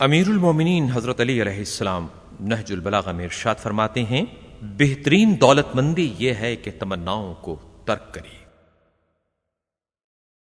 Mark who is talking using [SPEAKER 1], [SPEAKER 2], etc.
[SPEAKER 1] امیر المومنین حضرت علی علیہ السلام نہج البلاغہ میں ارشاد فرماتے ہیں، بہترین دولت مندی یہ ہے کہ تمناؤں کو ترک کری